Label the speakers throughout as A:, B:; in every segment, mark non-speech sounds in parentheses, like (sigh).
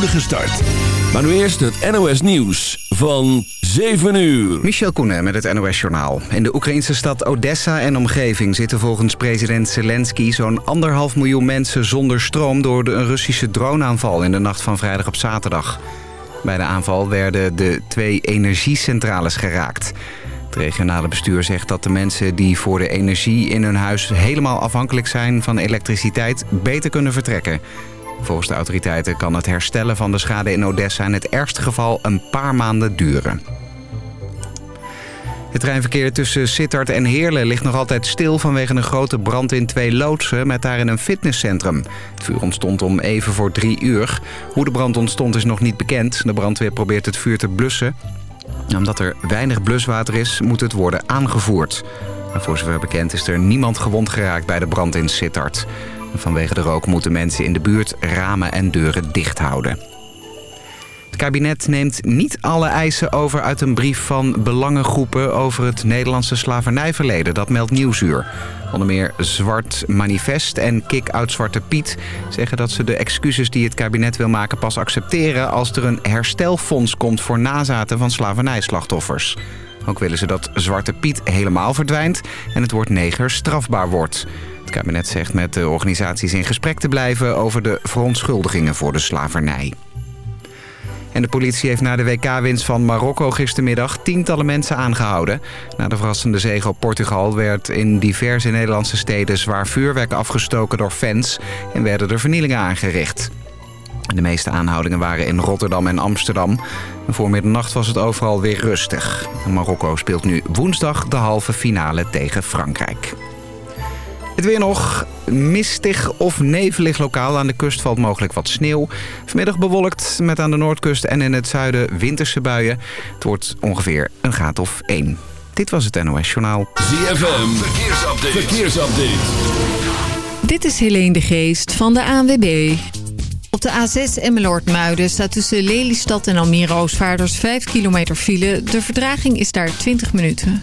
A: start. Maar nu eerst het NOS Nieuws van 7 uur.
B: Michel Koenen met het NOS-journaal. In de Oekraïnse stad Odessa en omgeving zitten volgens president Zelensky... zo'n anderhalf miljoen mensen zonder stroom... door een Russische droneaanval in de nacht van vrijdag op zaterdag. Bij de aanval werden de twee energiecentrales geraakt. Het regionale bestuur zegt dat de mensen die voor de energie in hun huis... helemaal afhankelijk zijn van elektriciteit, beter kunnen vertrekken... Volgens de autoriteiten kan het herstellen van de schade in Odessa in het ergste geval een paar maanden duren. Het treinverkeer tussen Sittard en Heerlen ligt nog altijd stil vanwege een grote brand in twee loodsen met daarin een fitnesscentrum. Het vuur ontstond om even voor drie uur. Hoe de brand ontstond is nog niet bekend. De brandweer probeert het vuur te blussen. Omdat er weinig bluswater is, moet het worden aangevoerd. voor zover bekend is er niemand gewond geraakt bij de brand in Sittard. Vanwege de rook moeten mensen in de buurt ramen en deuren dicht houden. Het kabinet neemt niet alle eisen over uit een brief van belangengroepen... over het Nederlandse slavernijverleden, dat meldt Nieuwsuur. Onder meer Zwart Manifest en Kick-Out Zwarte Piet zeggen dat ze de excuses die het kabinet wil maken pas accepteren... als er een herstelfonds komt voor nazaten van slavernijslachtoffers. Ook willen ze dat Zwarte Piet helemaal verdwijnt en het woord neger strafbaar wordt. Kabinet zegt met de organisaties in gesprek te blijven over de verontschuldigingen voor de slavernij. En de politie heeft na de WK-winst van Marokko gistermiddag tientallen mensen aangehouden. Na de verrassende zege op Portugal werd in diverse Nederlandse steden zwaar vuurwerk afgestoken door fans en werden er vernielingen aangericht. De meeste aanhoudingen waren in Rotterdam en Amsterdam. voor middernacht was het overal weer rustig. Marokko speelt nu woensdag de halve finale tegen Frankrijk. Het weer nog mistig of nevelig lokaal. Aan de kust valt mogelijk wat sneeuw. Vanmiddag bewolkt met aan de noordkust en in het zuiden winterse buien. Het wordt ongeveer een graad of 1. Dit was het NOS Journaal.
A: ZFM, verkeersupdate. verkeersupdate.
C: Dit is Helene de Geest van de ANWB. Op de A6 Emmeloord-Muiden staat tussen Lelystad en Almere Oostvaarders 5 kilometer file. De verdraging is daar 20 minuten.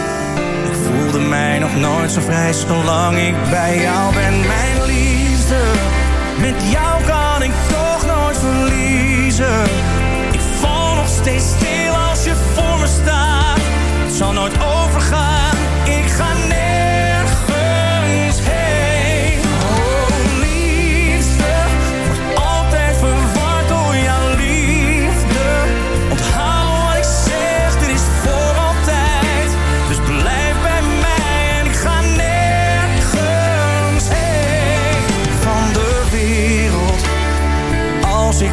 D: voelde mij nog nooit zo vrij zolang ik bij jou ben. Mijn liefde, met jou kan ik toch nooit verliezen. Ik val nog steeds stil als je voor me staat. Het zal nooit overgaan,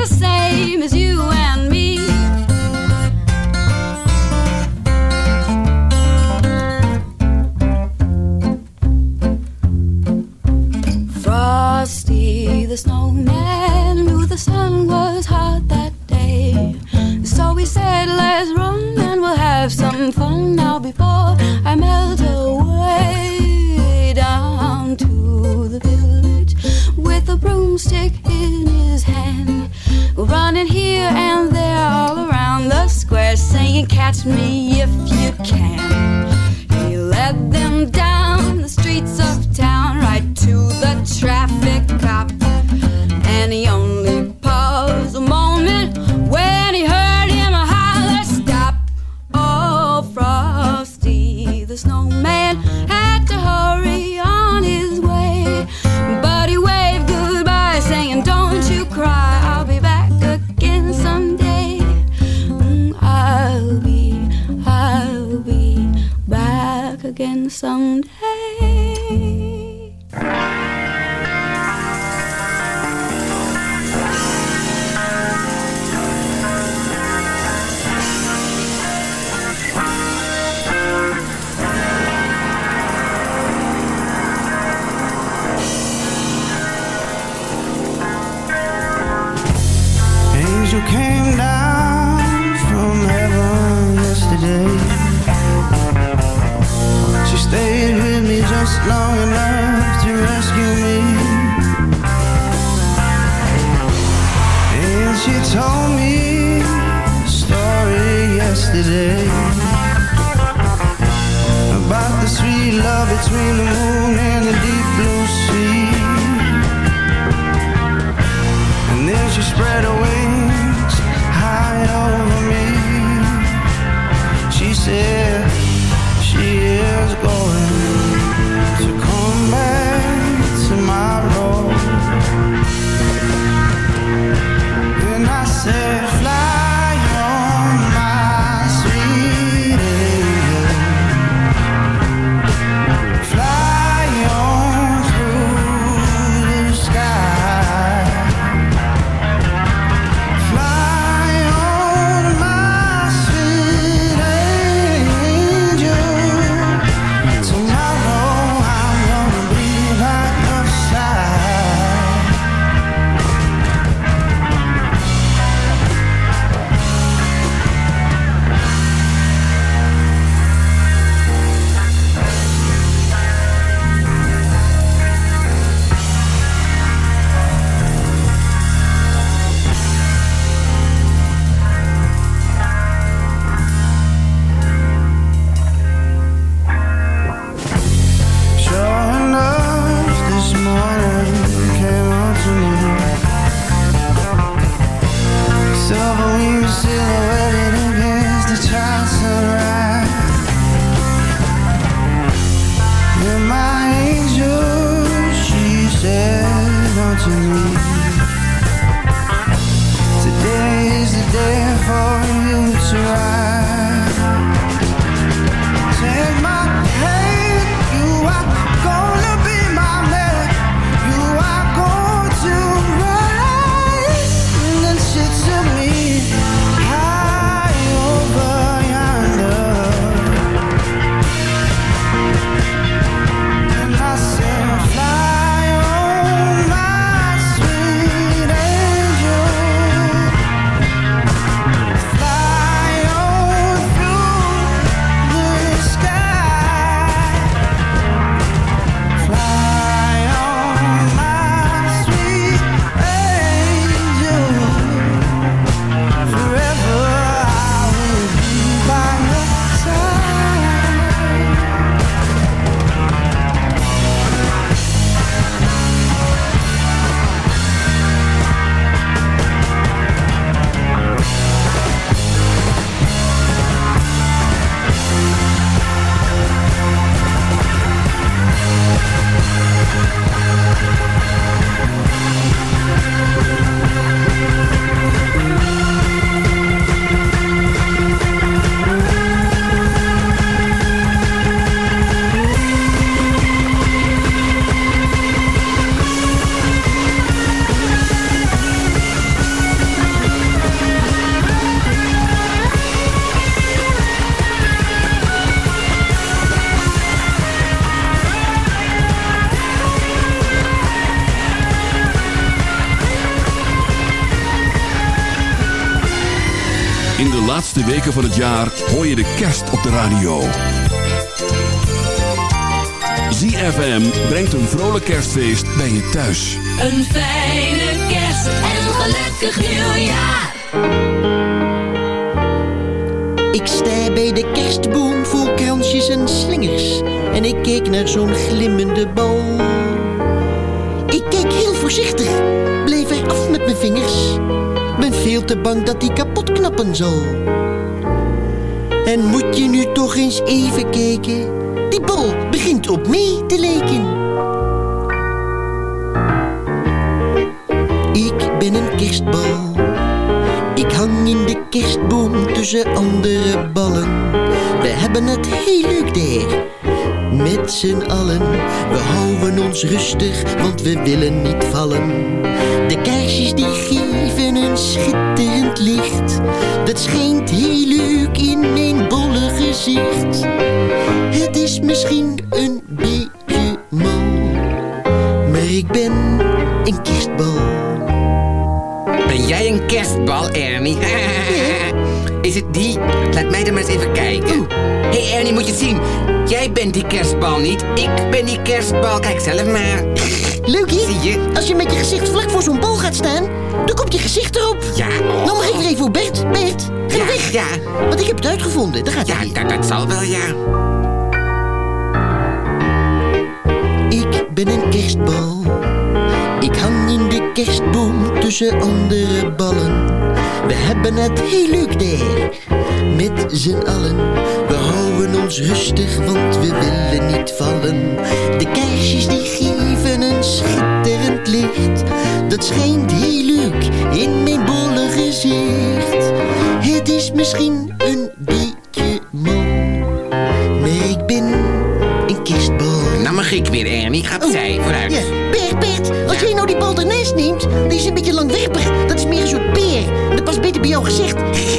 A: the same as you. me. The
E: moon
F: van het jaar hoor je de kerst op de radio. ZFM brengt een vrolijk kerstfeest bij je thuis.
G: Een fijne kerst en een gelukkig nieuwjaar.
H: Ik sta bij de kerstboom vol kransjes en slingers. En ik keek naar zo'n glimmende bal. Ik keek heel voorzichtig, bleef er af met mijn vingers. Ben veel te bang dat die kapot knappen zal. Je nu toch eens even kijken? Die bal begint op mij te lijken. Ik ben een kerstbal. Ik hang in de kerstboom tussen andere ballen. We hebben het heel leuk daar. Met z'n allen, we houden ons rustig, want we willen niet vallen. De kaarsjes die geven een schitterend licht. Dat schijnt heel leuk in mijn bolle gezicht. Het is misschien een beetje mal, maar ik ben een kerstbal.
I: Ben jij een kerstbal, Ernie? (laughs) Is het die? Laat mij er maar eens even kijken. Hé hey Ernie, moet je zien. Jij bent die kerstbal niet. Ik ben die kerstbal. Kijk zelf maar.
H: Leuk, hè?
I: Zie je?
H: Als je met je gezicht vlak voor zo'n bal gaat staan, dan komt je gezicht erop.
I: Ja, oh.
H: Nou mag ik er even voor Bert. Bert, ga
I: Ja,
H: weg.
I: ja.
H: Want ik heb het uitgevonden. Daar gaat
I: Ja,
H: hij.
I: dat, dat zal wel, ja.
H: ben een kerstbal. Ik hang in de kerstboom tussen andere ballen. We hebben het heel leuk daar, met z'n allen. We houden ons rustig, want we willen niet vallen. De kaarsjes die geven een schitterend licht. Dat schijnt heel leuk in mijn bolle gezicht. Het is misschien ik
I: weer, Ernie. Ga opzij, vooruit.
H: Ja, Bert, Bert, als jij nou die bal ernaast neemt, die is een beetje langwerpig. Dat is meer een soort peer. Dat past beter bij jouw gezicht.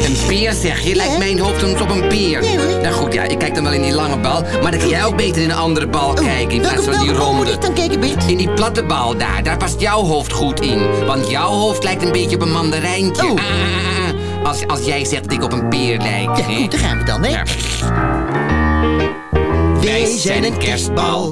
I: Een peer zeg je? Lijkt mijn hoofd dan op een peer.
H: Ja, hoor.
I: Nou goed, ja, ik kijk dan wel in die lange bal. Maar dan kan jij ook beter in een andere bal kijken. In plaats van die
H: bal moet
I: ronde.
H: ik dan kijken, Bert?
I: In die platte bal daar, daar past jouw hoofd goed in. Want jouw hoofd lijkt een beetje op een mandarijntje.
H: Oh.
I: Ah, ah, ah. als, als jij zegt dat ik op een peer lijk.
H: Ja,
I: hè?
H: goed, daar gaan we dan, hè.
I: Ja.
H: Wij zijn een kerstbal.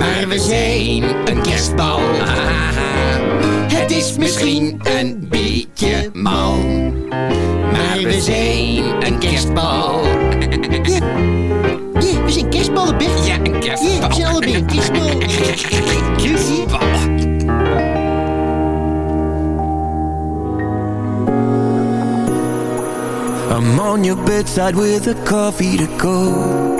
I: Maar we zijn een kerstbal. Het is misschien een beetje mal. Maar we zijn een kerstbal.
H: Ja, we zijn kerstballen, Bert.
I: Ja, een
H: Ja,
I: kerstbal.
H: we zijn allebei een kerstbal.
I: Kerstbal.
D: I'm on your bedside with a coffee to go.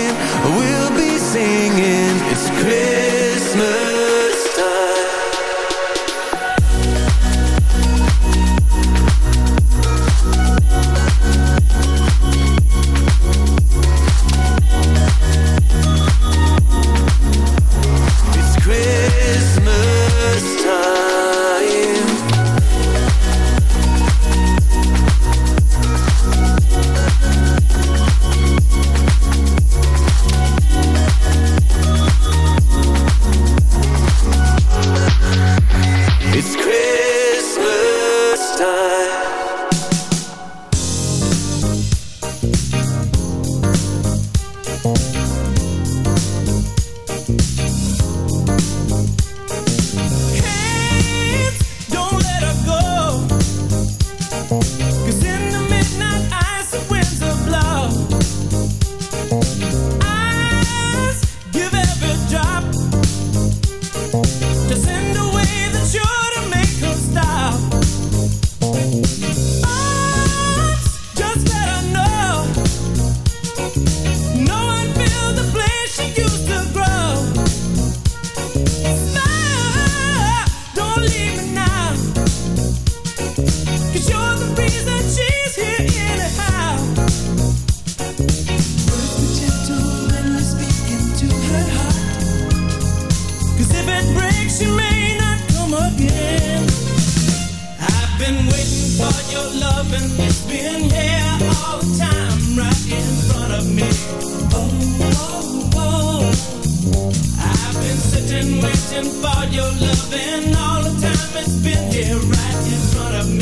D: It's
G: been here right in front of me.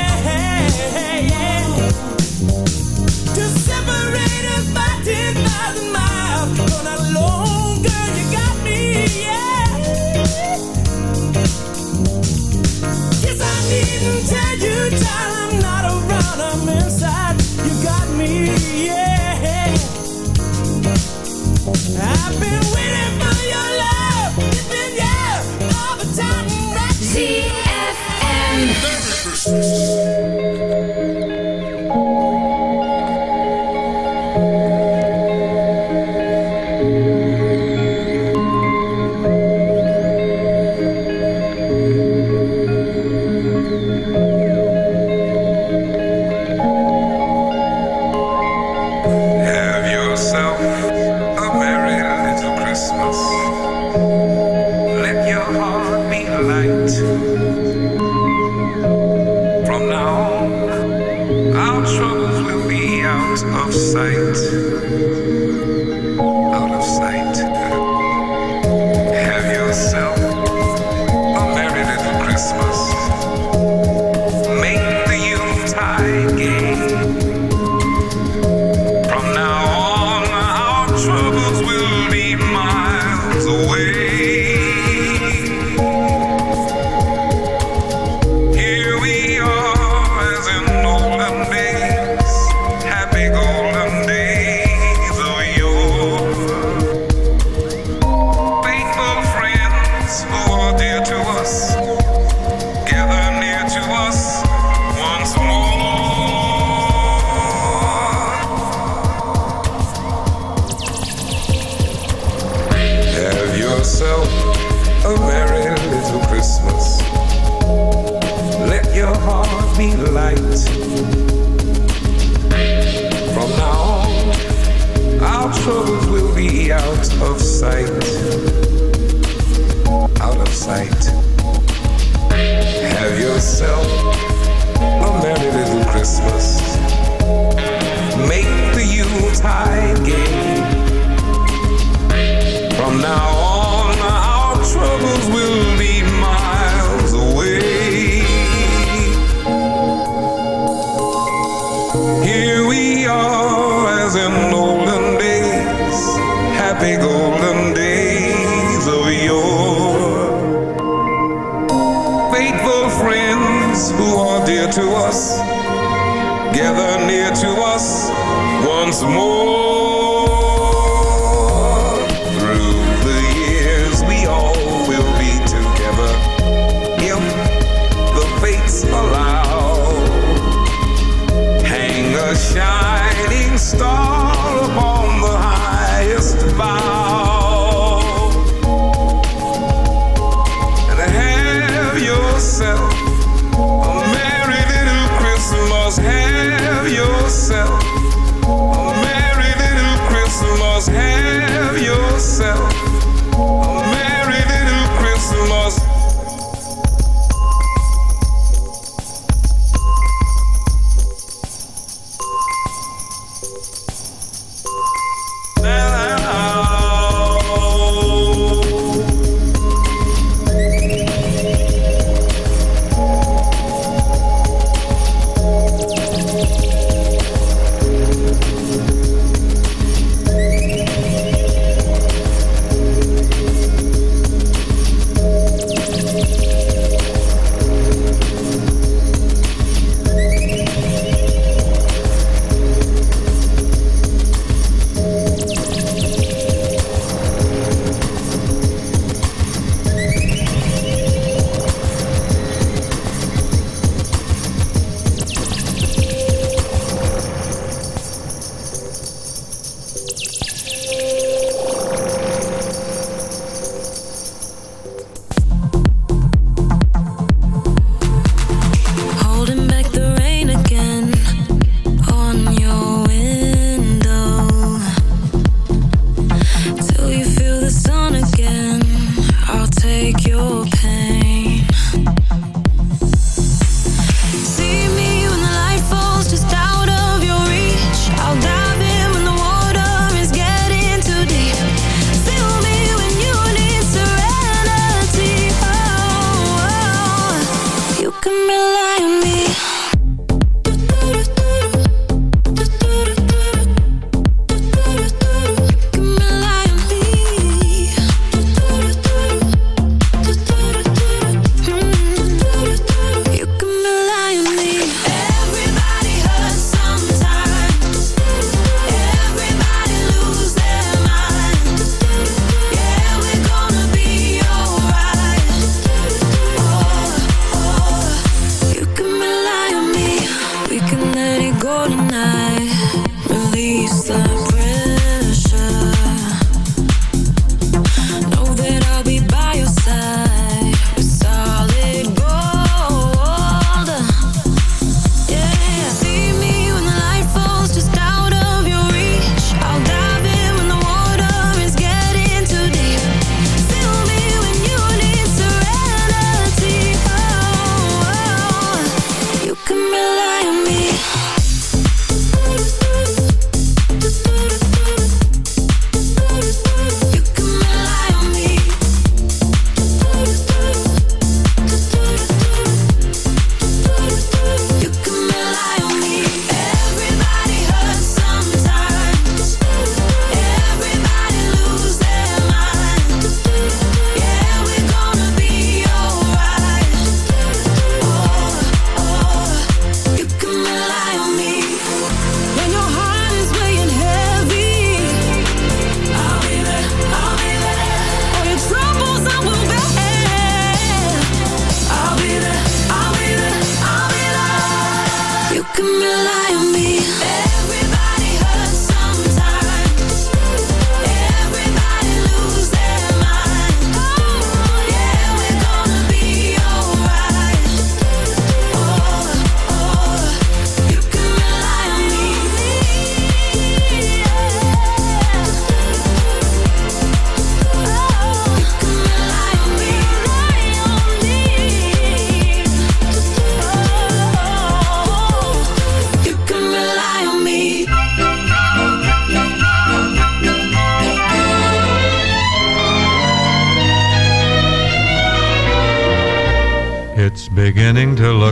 G: I'm inside.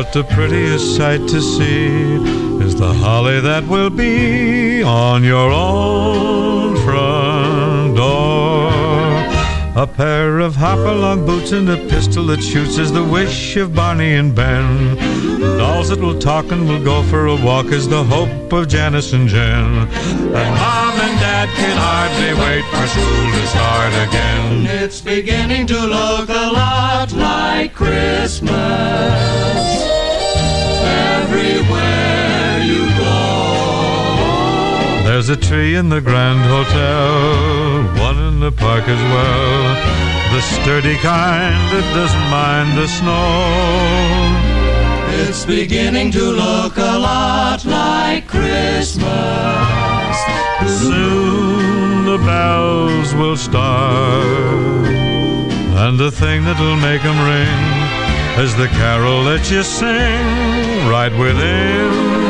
J: But the prettiest sight to see is the holly that will be on your own front door. A pair of hopalong boots and a pistol that shoots is the wish of Barney and Ben. Dolls that will talk and will go for a walk is the hope of Janice and Jen. And Mom and Dad can hardly wait for school to start again.
K: It's beginning to look a lot like Christmas everywhere you go.
J: There's a tree in the Grand Hotel, one in the park as well. The sturdy kind that doesn't mind the snow.
K: It's beginning to look a lot like Christmas.
J: Soon bells will start, and the thing that'll make 'em ring is the carol that you sing right within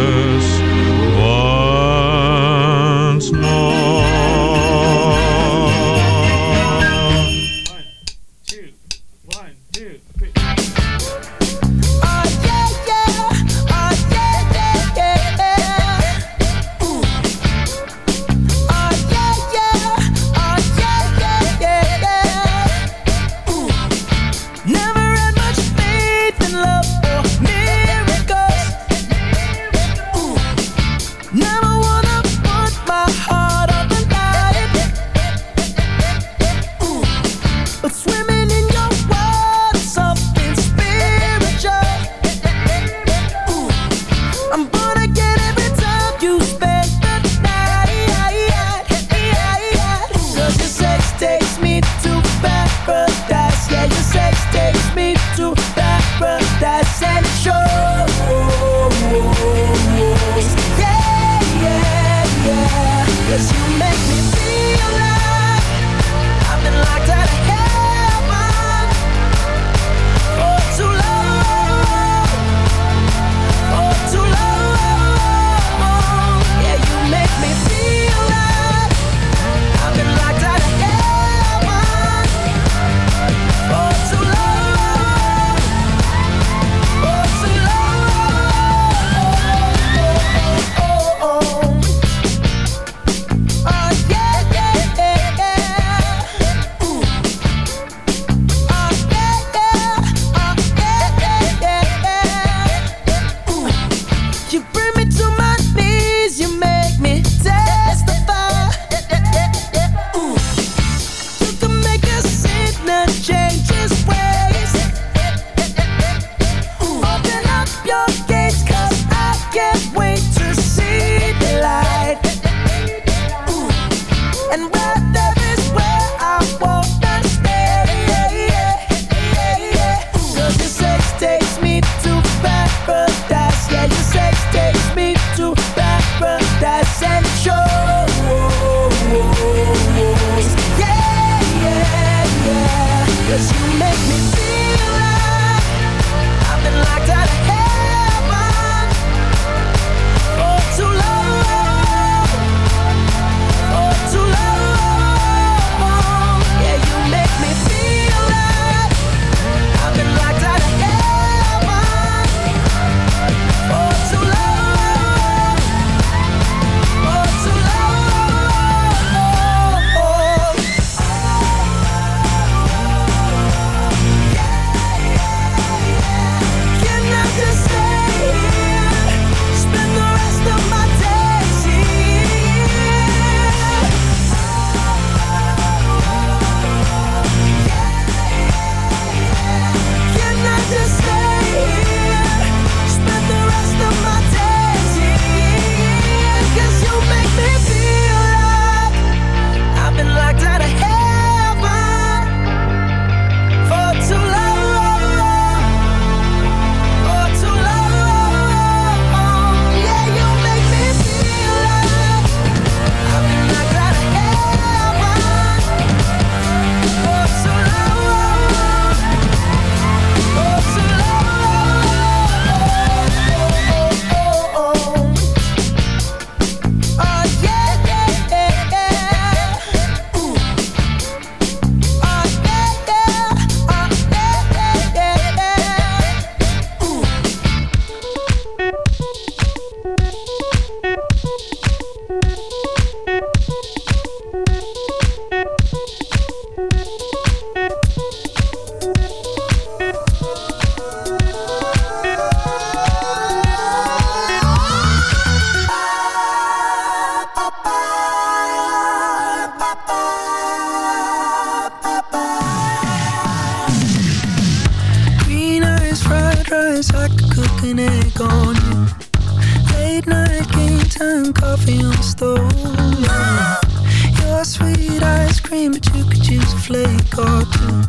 L: cream, but you could use a flake or two.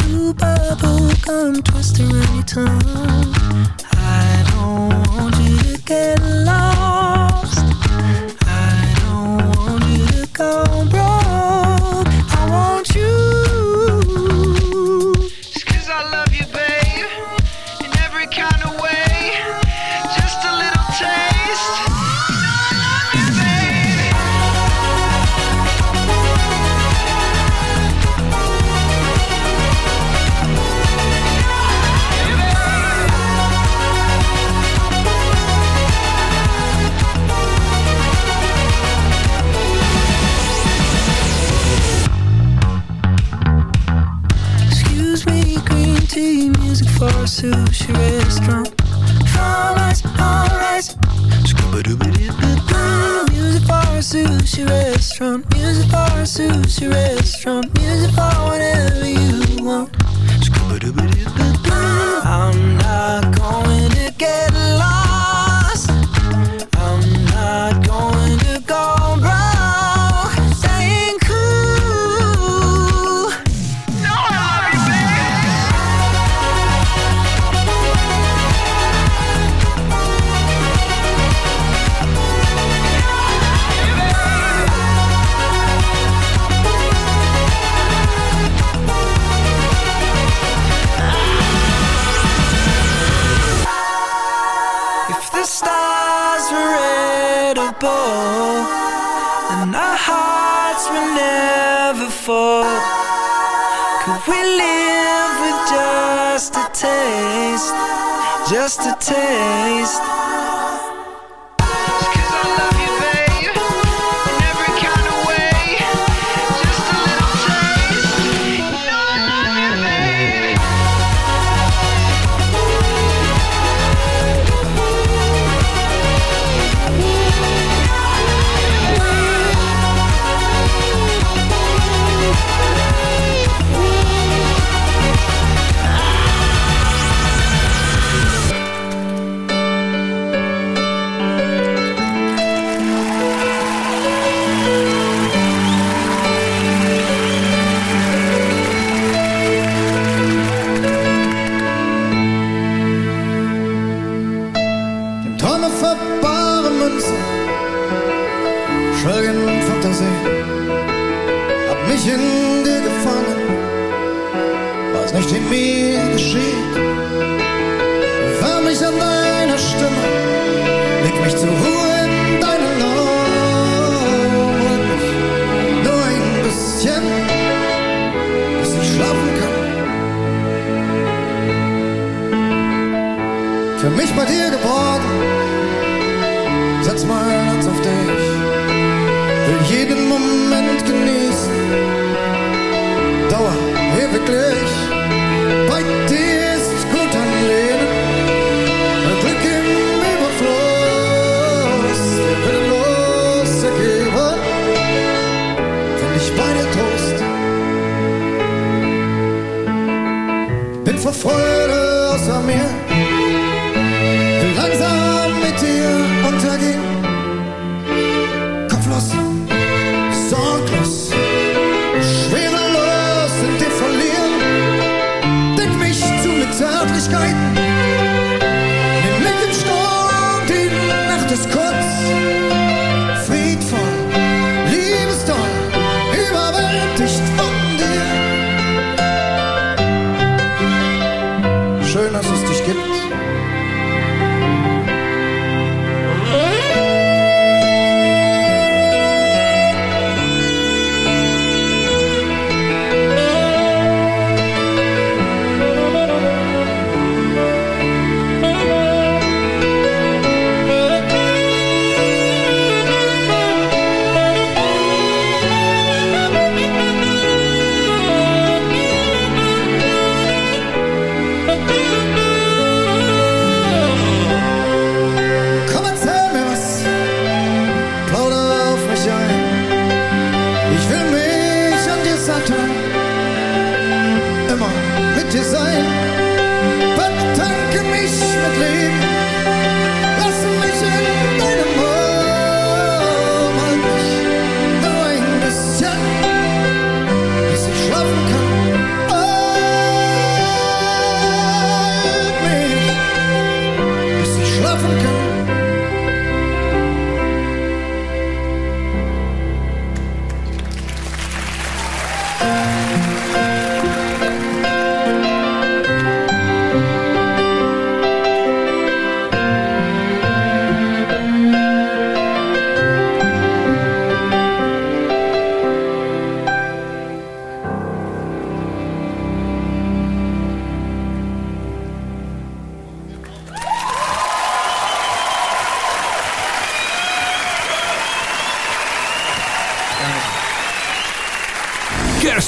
L: Blue bubble gum twisting on your tongue. I don't want you to get just a taste.
E: mich bei dir geworden. Setz mein Herz auf dich, will jeden Moment genießen. Dauer ewiglich, bei dir ist gut ein Leben. Ein Glück im Überfluss, wir können los ergeben. Ich bei dir Trost, bin verfolgt.
A: Möglichkeiten.